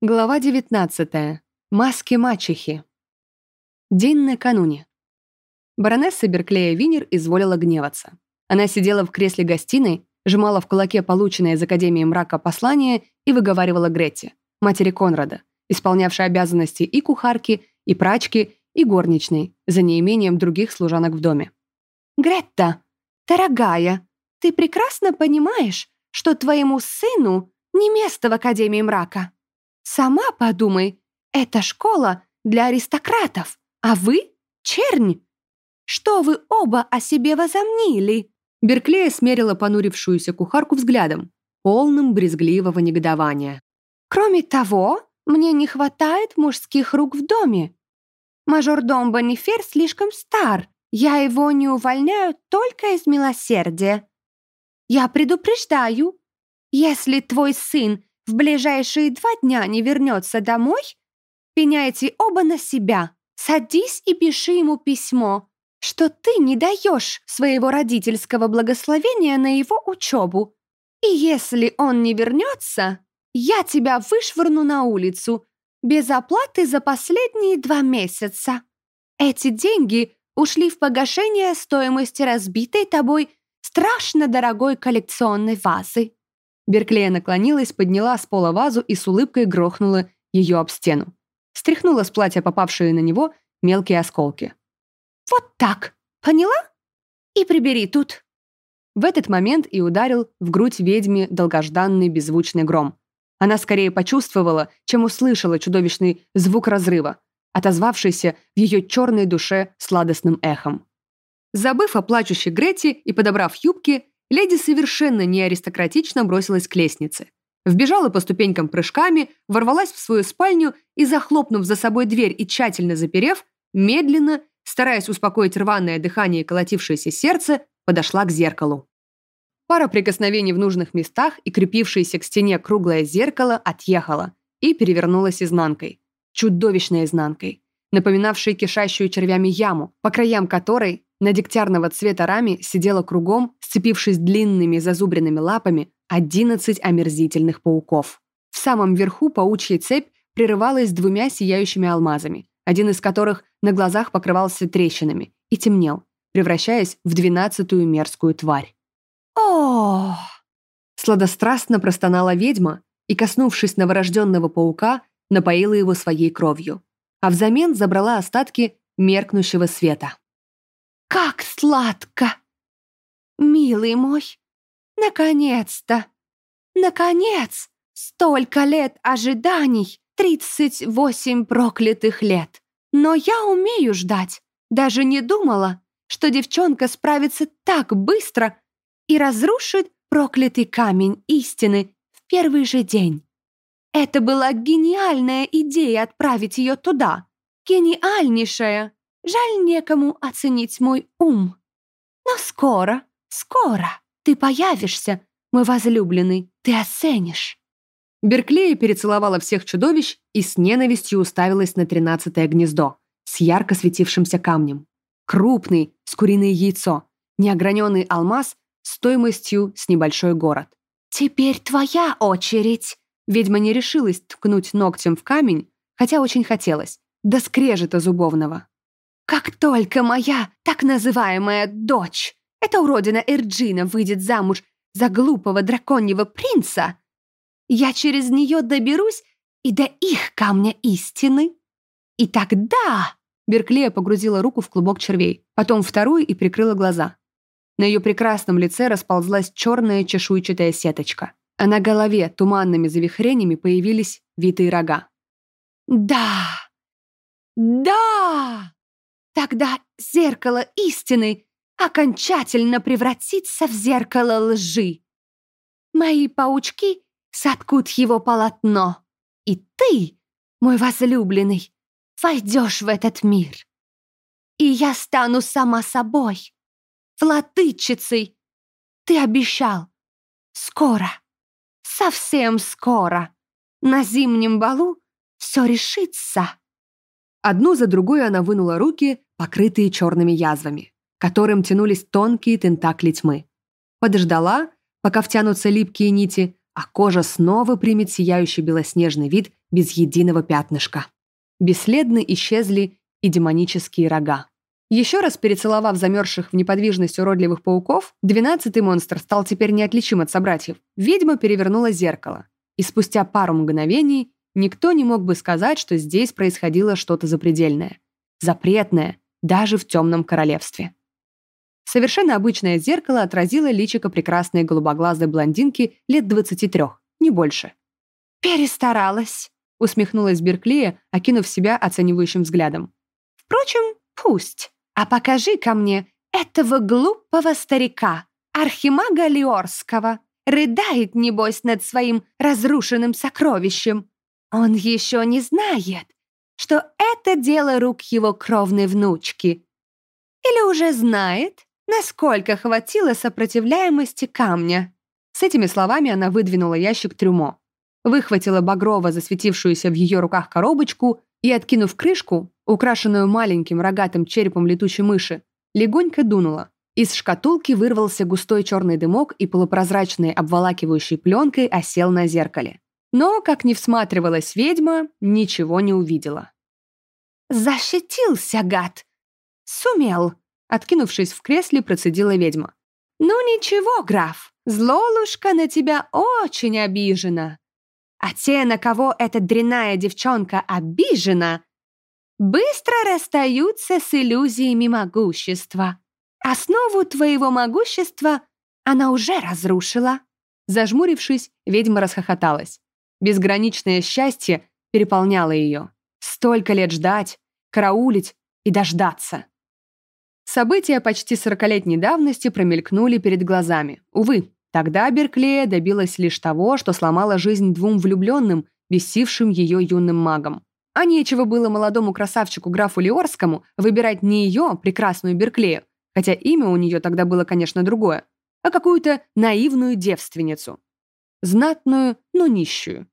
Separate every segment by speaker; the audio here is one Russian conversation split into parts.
Speaker 1: Глава 19. Маски мачехи. День накануне. Баронесса Берклея Винер изволила гневаться. Она сидела в кресле гостиной, сжимала в кулаке полученное из Академии мрака послание и выговаривала Гретте, матери Конрада, исполнявшей обязанности и кухарки, и прачки, и горничной, за неимением других служанок в доме.
Speaker 2: «Гретта, дорогая, ты прекрасно понимаешь, что твоему сыну не место в Академии мрака?» Сама подумай, это школа для аристократов, а вы — чернь. Что вы оба о себе возомнили?»
Speaker 1: Берклея смерила понурившуюся кухарку взглядом, полным брезгливого негодования.
Speaker 2: «Кроме того, мне не хватает мужских рук в доме. Мажордом Бонифер слишком стар, я его не увольняю только из милосердия. Я предупреждаю, если твой сын в ближайшие два дня не вернется домой, пеняйте оба на себя. Садись и пиши ему письмо, что ты не даешь своего родительского благословения на его учебу. И если он не вернется, я тебя вышвырну на улицу без оплаты за последние два месяца. Эти деньги ушли в погашение стоимости разбитой тобой страшно дорогой коллекционной вазы.
Speaker 1: Берклея наклонилась, подняла с пола вазу и с улыбкой грохнула ее об стену. Стряхнула с платья попавшие на него мелкие осколки.
Speaker 2: «Вот так! Поняла? И прибери тут!»
Speaker 1: В этот момент и ударил в грудь ведьме долгожданный беззвучный гром. Она скорее почувствовала, чем услышала чудовищный звук разрыва, отозвавшийся в ее черной душе сладостным эхом. Забыв о плачущей Грете и подобрав юбки, леди совершенно не аристократично бросилась к лестнице. Вбежала по ступенькам прыжками, ворвалась в свою спальню и, захлопнув за собой дверь и тщательно заперев, медленно, стараясь успокоить рваное дыхание и колотившееся сердце, подошла к зеркалу. Пара прикосновений в нужных местах и крепившееся к стене круглое зеркало отъехало и перевернулось изнанкой. Чудовищной изнанкой, напоминавшей кишащую червями яму, по краям которой на дегтярного цвета раме сидело кругом, сцепившись длинными зазубренными лапами, одиннадцать омерзительных пауков. В самом верху паучья цепь прерывалась двумя сияющими алмазами, один из которых на глазах покрывался трещинами и темнел, превращаясь в двенадцатую мерзкую тварь.
Speaker 2: о
Speaker 1: Сладострастно простонала ведьма и, коснувшись новорожденного паука, напоила его своей кровью, а взамен забрала остатки меркнущего света.
Speaker 2: Как сладко! Милый мой, наконец-то! Наконец! Столько лет ожиданий! Тридцать восемь проклятых лет! Но я умею ждать. Даже не думала, что девчонка справится так быстро и разрушит проклятый камень истины в первый же день. Это была гениальная идея отправить ее туда. Гениальнейшая. Жаль некому оценить мой ум. Но скоро, скоро ты появишься, мой возлюбленный, ты оценишь».
Speaker 1: Берклея перецеловала всех чудовищ и с ненавистью уставилась на тринадцатое гнездо с ярко светившимся камнем. Крупный, с куриное яйцо, неограненный алмаз стоимостью с небольшой город.
Speaker 2: «Теперь твоя очередь!»
Speaker 1: Ведьма не решилась ткнуть ногтем в камень, хотя очень хотелось, до скрежета зубовного.
Speaker 2: Как только моя так называемая дочь, эта уродина Эрджина, выйдет замуж за глупого драконьего принца, я через нее доберусь и до их камня истины. И тогда...»
Speaker 1: Берклея погрузила руку в клубок червей, потом вторую и прикрыла глаза. На ее прекрасном лице расползлась черная чешуйчатая сеточка, а на голове туманными завихрениями появились витые рога.
Speaker 2: «Да! Да!» Тогда зеркало истины окончательно превратится в зеркало лжи. Мои паучки соткут его полотно, и ты, мой возлюбленный, войдешь в этот мир. И я стану сама собой, владычицей. Ты обещал. Скоро, совсем скоро, на зимнем балу все решится.
Speaker 1: Одну за другой она вынула руки, покрытые черными язвами, которым тянулись тонкие тентакли тьмы. Подождала, пока втянутся липкие нити, а кожа снова примет сияющий белоснежный вид без единого пятнышка. Бесследно исчезли и демонические рога. Еще раз перецеловав замерзших в неподвижность уродливых пауков, двенадцатый монстр стал теперь неотличим от собратьев. Ведьма перевернула зеркало. И спустя пару мгновений никто не мог бы сказать, что здесь происходило что-то запредельное. Запретное, даже в темном королевстве. Совершенно обычное зеркало отразило личико прекрасной голубоглазой блондинки лет 23, не больше.
Speaker 2: «Перестаралась», —
Speaker 1: усмехнулась Берклия, окинув себя оценивающим взглядом.
Speaker 2: «Впрочем, пусть. А покажи ко мне этого глупого старика, архимага Лиорского. Рыдает, небось, над своим разрушенным сокровищем. Он еще не знает, что это дело рук его кровной внучки. Или уже знает, насколько хватило сопротивляемости камня.
Speaker 1: С этими словами она выдвинула ящик трюмо, выхватила багрово засветившуюся в ее руках коробочку и, откинув крышку, украшенную маленьким рогатым черепом летучей мыши, легонько дунула. Из шкатулки вырвался густой черный дымок и полупрозрачной обволакивающей пленкой осел на зеркале. Но, как ни всматривалась ведьма, ничего не увидела.
Speaker 2: «Защитился, гад! Сумел!»
Speaker 1: Откинувшись в кресле, процедила ведьма.
Speaker 2: «Ну ничего, граф, злолушка на тебя очень обижена. А те, на кого эта дрянная девчонка обижена, быстро расстаются с иллюзиями могущества. Основу твоего могущества она уже разрушила».
Speaker 1: Зажмурившись, ведьма расхохоталась. Безграничное счастье переполняло ее. Столько лет ждать, караулить и дождаться. События почти сорокалетней давности промелькнули перед глазами. Увы, тогда Берклея добилась лишь того, что сломала жизнь двум влюбленным, бесившим ее юным магом. А нечего было молодому красавчику графу Лиорскому выбирать не ее, прекрасную Берклею, хотя имя у нее тогда было, конечно, другое, а какую-то наивную девственницу. Знатную, но нищую.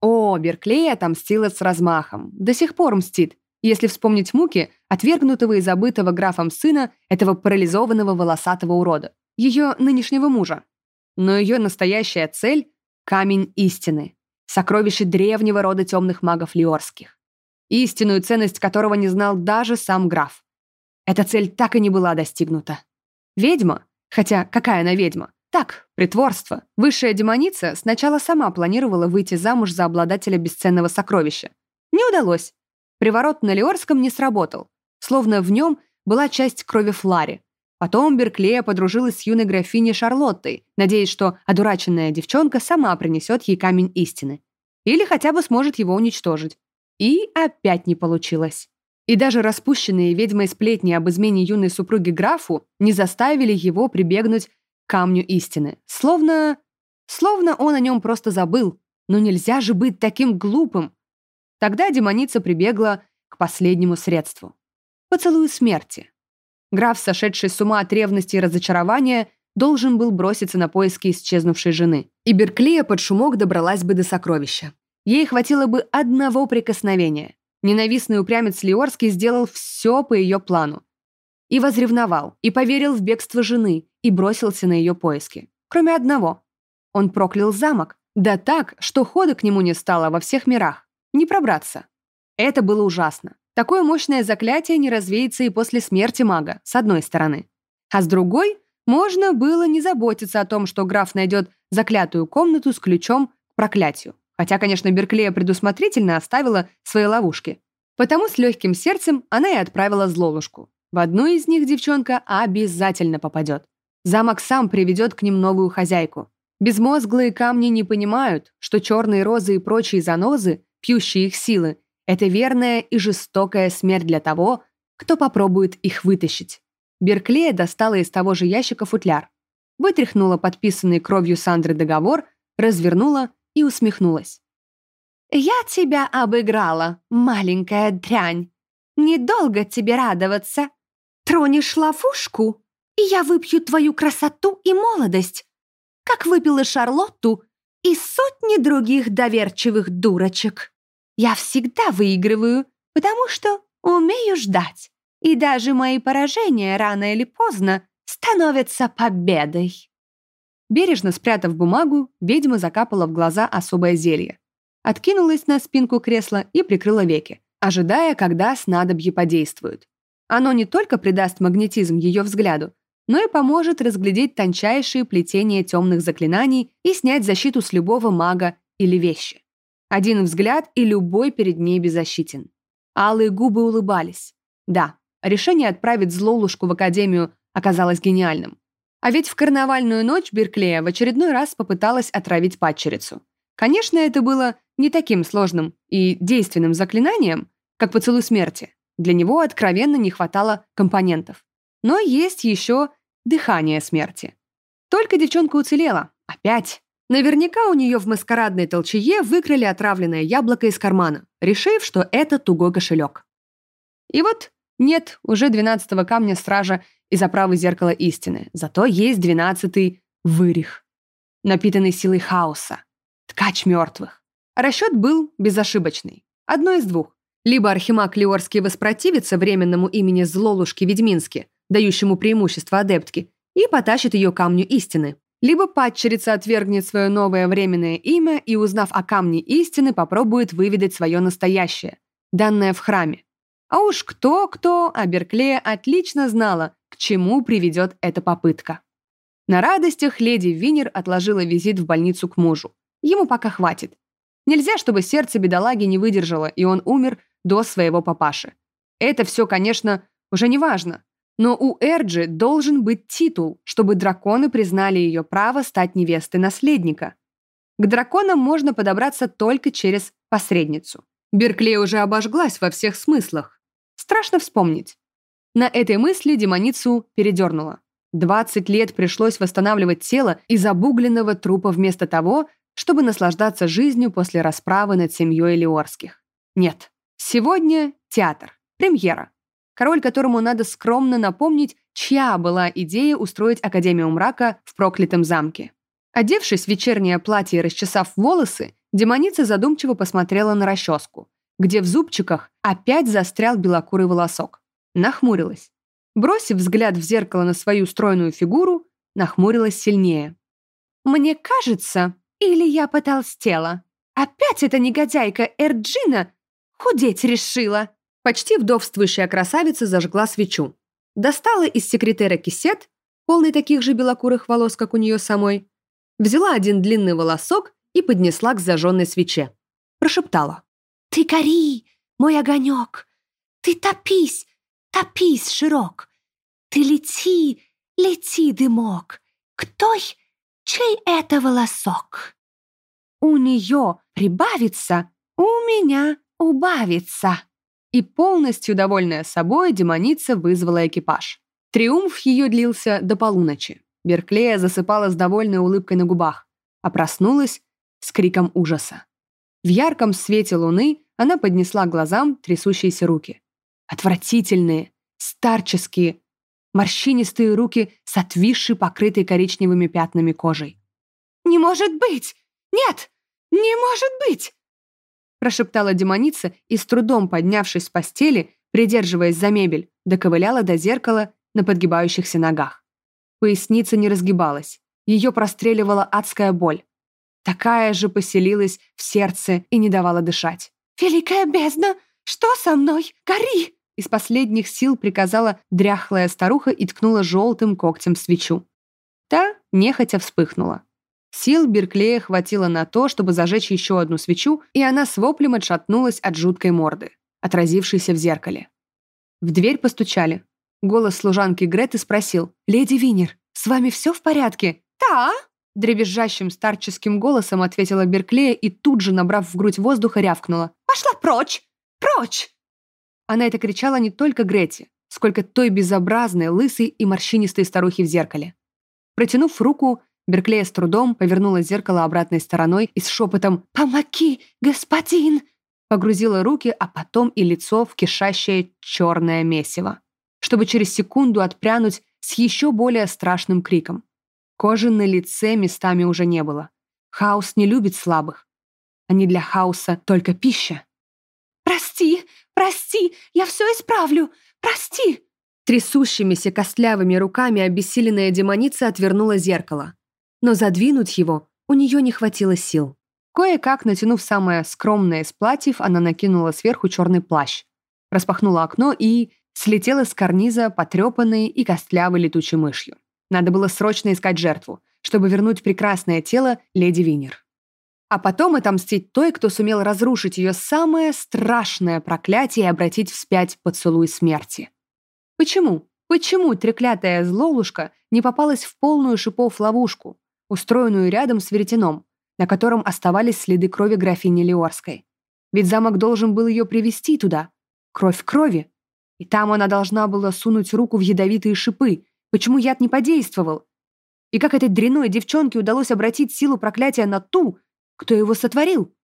Speaker 1: О, Берклей отомстила с размахом. До сих пор мстит, если вспомнить муки отвергнутого и забытого графом сына этого парализованного волосатого урода, ее нынешнего мужа. Но ее настоящая цель — камень истины, сокровище древнего рода темных магов лиорских, истинную ценность которого не знал даже сам граф. Эта цель так и не была достигнута. Ведьма, хотя какая она ведьма? Так, притворство. Высшая демоница сначала сама планировала выйти замуж за обладателя бесценного сокровища. Не удалось. Приворот на Леорском не сработал, словно в нем была часть крови Флари. Потом Берклея подружилась с юной графиней Шарлоттой, надеясь, что одураченная девчонка сама принесет ей камень истины. Или хотя бы сможет его уничтожить. И опять не получилось. И даже распущенные ведьмой сплетни об измене юной супруги графу не заставили его прибегнуть камню истины. Словно... Словно он о нем просто забыл. Но нельзя же быть таким глупым. Тогда демоница прибегла к последнему средству. Поцелую смерти. Граф, сошедший с ума от ревности и разочарования, должен был броситься на поиски исчезнувшей жены. И Берклия под шумок добралась бы до сокровища. Ей хватило бы одного прикосновения. Ненавистный упрямец Лиорский сделал все по ее плану. И возревновал, и поверил в бегство жены, и бросился на ее поиски. Кроме одного. Он проклял замок. Да так, что хода к нему не стало во всех мирах. Не пробраться. Это было ужасно. Такое мощное заклятие не развеется и после смерти мага, с одной стороны. А с другой, можно было не заботиться о том, что граф найдет заклятую комнату с ключом к проклятию. Хотя, конечно, Берклея предусмотрительно оставила свои ловушки. Потому с легким сердцем она и отправила Злолушку. В одну из них девчонка обязательно попадет. Замок сам приведет к ним новую хозяйку. Безмозглые камни не понимают, что черные розы и прочие занозы, пьющие их силы, это верная и жестокая смерть для того, кто попробует их вытащить. Берклея достала из того же ящика футляр, вытряхнула подписанный кровью Сандры договор, развернула и усмехнулась.
Speaker 2: «Я тебя обыграла, маленькая дрянь. Недолго тебе радоваться. Тронешь ловушку, и я выпью твою красоту и молодость, как выпила Шарлотту и сотни других доверчивых дурочек. Я всегда выигрываю, потому что умею ждать, и даже мои поражения рано или поздно становятся победой».
Speaker 1: Бережно спрятав бумагу, ведьма закапала в глаза особое зелье. Откинулась на спинку кресла и прикрыла веки, ожидая, когда снадобье подействует. Оно не только придаст магнетизм ее взгляду, но и поможет разглядеть тончайшие плетения темных заклинаний и снять защиту с любого мага или вещи. Один взгляд, и любой перед ней беззащитен. Алые губы улыбались. Да, решение отправить Злолушку в академию оказалось гениальным. А ведь в карнавальную ночь Берклея в очередной раз попыталась отравить падчерицу. Конечно, это было не таким сложным и действенным заклинанием, как поцелуй смерти. Для него откровенно не хватало компонентов. Но есть еще дыхание смерти. Только девчонка уцелела. Опять. Наверняка у нее в маскарадной толчее выкрали отравленное яблоко из кармана, решив, что это тугой кошелек. И вот нет уже двенадцатого камня стража из оправы зеркала истины, зато есть двенадцатый вырих, напитанный силой хаоса, ткач мертвых. Расчет был безошибочный. Одно из двух. Либо Архимаг Леорский воспротивится временному имени Злолушки Ведьмински, дающему преимущество адептке, и потащит ее камню истины. Либо падчерица отвергнет свое новое временное имя и, узнав о камне истины, попробует выведать свое настоящее, данное в храме. А уж кто-кто, а отлично знала, к чему приведет эта попытка. На радостях леди Винер отложила визит в больницу к мужу. Ему пока хватит. Нельзя, чтобы сердце бедолаги не выдержало, и он умер до своего папаши. Это все, конечно, уже не важно. Но у Эрджи должен быть титул, чтобы драконы признали ее право стать невестой наследника. К драконам можно подобраться только через посредницу. Берклей уже обожглась во всех смыслах. Страшно вспомнить. На этой мысли демоницу передернула. 20 лет пришлось восстанавливать тело из обугленного трупа вместо того, чтобы наслаждаться жизнью после расправы над семьей Леорских. Нет, сегодня театр, премьера король которому надо скромно напомнить, чья была идея устроить Академию мрака в проклятом замке. Одевшись в вечернее платье и расчесав волосы, демоница задумчиво посмотрела на расческу, где в зубчиках опять застрял белокурый волосок. Нахмурилась. Бросив взгляд в зеркало на свою стройную фигуру, нахмурилась сильнее. «Мне кажется, или я потолстела? Опять эта негодяйка Эрджина худеть решила!» Почти вдовствующая красавица зажгла свечу. Достала из секретера кисет, полный таких же белокурых волос, как у нее самой, взяла один длинный волосок и поднесла к зажженной свече. Прошептала. «Ты гори, мой огонек! Ты топись, топись широк! Ты лети, лети, дымок! Кто, чей это волосок? У нее прибавится, у меня убавится!» И полностью довольная собой, демоница вызвала экипаж. Триумф ее длился до полуночи. Берклея засыпала с довольной улыбкой на губах, а проснулась с криком ужаса. В ярком свете луны она поднесла глазам трясущиеся руки. Отвратительные, старческие, морщинистые руки с отвисшей, покрытой коричневыми пятнами кожей. «Не может быть! Нет! Не может быть!» Прошептала демоница и, с трудом поднявшись с постели, придерживаясь за мебель, доковыляла до зеркала на подгибающихся ногах. Поясница не разгибалась, ее простреливала адская боль. Такая же поселилась в сердце и не давала дышать. «Великая бездна! Что со мной? Гори!» Из последних сил приказала дряхлая старуха и ткнула желтым когтем свечу. Та нехотя вспыхнула. Сил Берклея хватило на то, чтобы зажечь еще одну свечу, и она с воплем отшатнулась от жуткой морды, отразившейся в зеркале. В дверь постучали. Голос служанки Греты спросил, «Леди Винер, с вами все в порядке?» «Да!» Дребезжащим старческим голосом ответила Берклея и тут же, набрав в грудь воздуха, рявкнула. «Пошла прочь! Прочь!» Она это кричала не только Грете, сколько той безобразной, лысой и морщинистой старухи в зеркале. Протянув руку, Берклея с трудом повернула зеркало обратной стороной и с шепотом «Помоги, господин!» погрузила руки, а потом и лицо в кишащее черное месиво, чтобы через секунду отпрянуть с еще более страшным криком. Кожи на лице местами уже не было. Хаос не любит слабых. Они для хаоса только пища. «Прости, прости, я все исправлю, прости!» Трясущимися костлявыми руками обессиленная демоница отвернула зеркало. Но задвинуть его у нее не хватило сил. Кое-как, натянув самое скромное из платьев, она накинула сверху черный плащ, распахнула окно и слетела с карниза потрепанной и костлявой летучей мышью. Надо было срочно искать жертву, чтобы вернуть прекрасное тело леди Винер. А потом отомстить той, кто сумел разрушить ее самое страшное проклятие и обратить вспять поцелуй смерти. Почему? Почему треклятая злолушка не попалась в полную шипов ловушку, устроенную рядом с веретеном, на котором оставались следы крови графини Леорской? Ведь замок должен был ее привести туда. Кровь крови. И там она должна была сунуть руку в ядовитые шипы. Почему яд не подействовал? И как этой дряной девчонке удалось обратить силу проклятия на ту, кто его сотворил?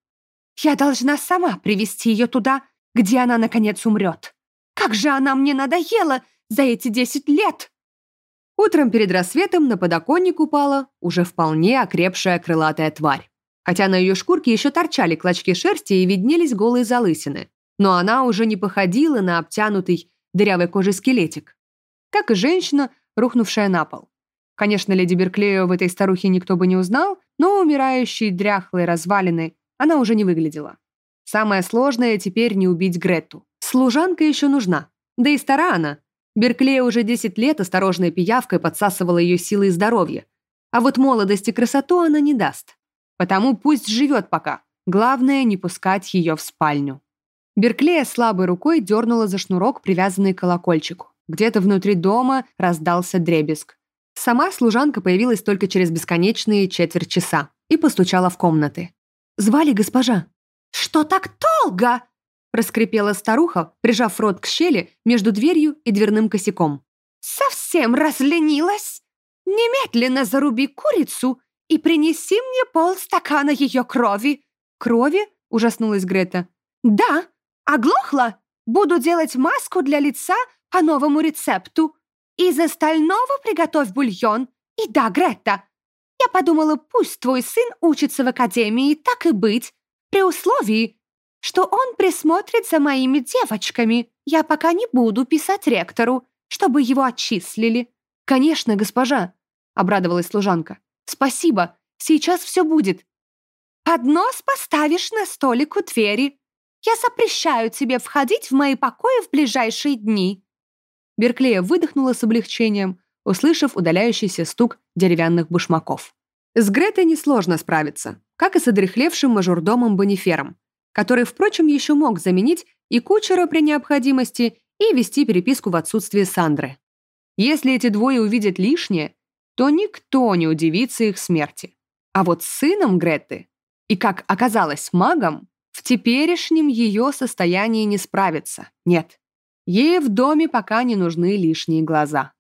Speaker 1: Я должна сама привести ее туда, где она, наконец, умрет. Как же она мне надоела за эти десять лет!» Утром перед рассветом на подоконник упала уже вполне окрепшая крылатая тварь. Хотя на ее шкурке еще торчали клочки шерсти и виднелись голые залысины. Но она уже не походила на обтянутый дырявой кожей скелетик. Как и женщина, рухнувшая на пол. Конечно, леди Берклею в этой старухе никто бы не узнал, но умирающей дряхлой развалины она уже не выглядела. Самое сложное теперь не убить Гретту. Служанка еще нужна. Да и стара она. Берклея уже 10 лет осторожной пиявкой подсасывала ее силы и здоровье. А вот молодость и красоту она не даст. Потому пусть живет пока. Главное, не пускать ее в спальню. Берклея слабой рукой дернула за шнурок, привязанный к колокольчику. Где-то внутри дома раздался дребезг. Сама служанка появилась только через бесконечные четверть часа и постучала в комнаты. «Звали госпожа». «Что так долго?» – проскрипела старуха, прижав рот к щели между дверью и дверным косяком. «Совсем разленилась? Немедленно заруби курицу и принеси мне полстакана ее крови». «Крови?» – ужаснулась Грета. «Да, оглохла. Буду делать маску для лица по новому рецепту. Из остального приготовь бульон. И да, Гретта, я подумала, пусть твой сын учится в академии, так и быть, при условии, что он присмотрит за моими девочками. Я пока не буду писать ректору, чтобы его отчислили». «Конечно, госпожа», — обрадовалась служанка. «Спасибо, сейчас все будет». «Поднос поставишь на столик у двери. Я запрещаю тебе входить в мои покои в ближайшие дни». Берклея выдохнула с облегчением, услышав удаляющийся стук деревянных башмаков. С Гретой несложно справиться, как и с одрехлевшим мажордомом Бонифером, который, впрочем, еще мог заменить и кучера при необходимости, и вести переписку в отсутствие Сандры. Если эти двое увидят лишнее, то никто не удивится их смерти. А вот сыном Греты, и, как оказалось, магом, в теперешнем ее состоянии не справиться, нет. Ей в доме пока не нужны лишние глаза.